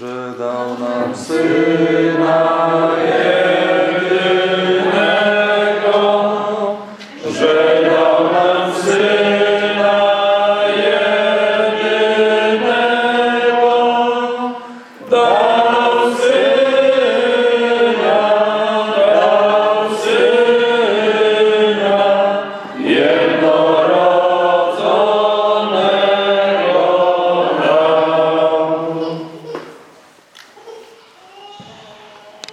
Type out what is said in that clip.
że dał nam Syna jedynego, że dał nam Syna jedynego, dał Syna, dał Syna jedno.